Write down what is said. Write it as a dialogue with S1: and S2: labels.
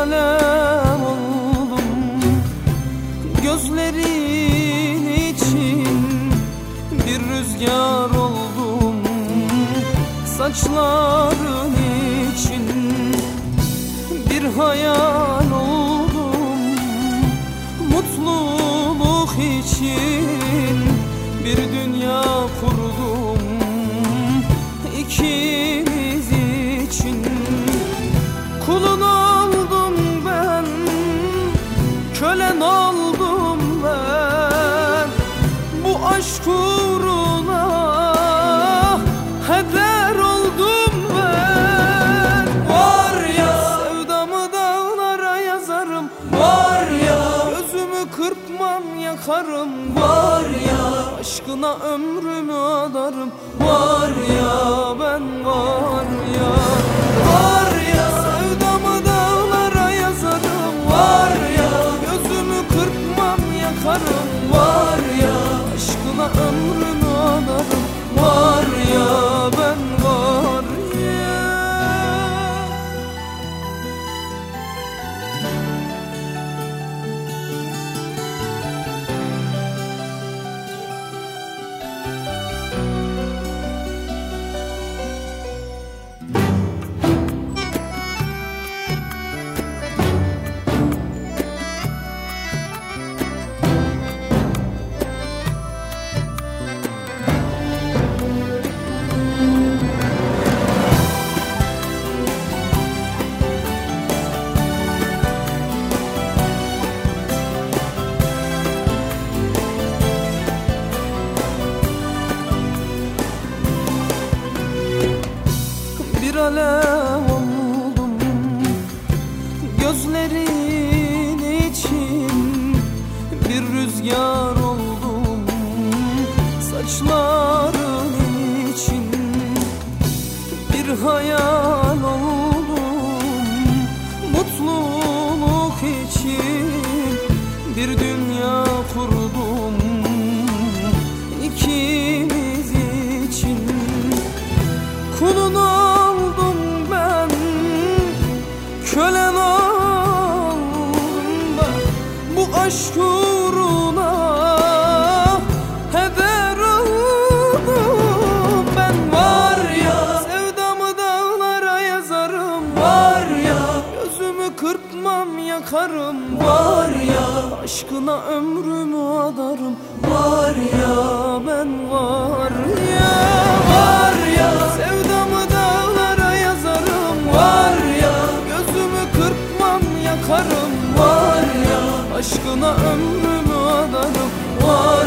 S1: Alem oldum. Gözlerin için bir rüzgar oldum. Saçların için bir hayal oldum. Mutluluk için uğruna Heder oldum ben. Var ya. Sevdamı dağlara yazarım. Var ya. Gözümü kırpmam yakarım. Var ya. Aşkına ömrümü adarım. Var ya. Ben var alev oldum Gözlerin için bir rüzgar oldum Saçların için bir hayal Kölen oldum Bu aşk uğruna Heder oldum. Ben Var ya Sevdamı dağlara yazarım. Var ya Gözümü kırpmam yakarım. Var ya Aşkına ömrümü adarım. Var ya ben var ya Var ya ömrümü adadım Vay.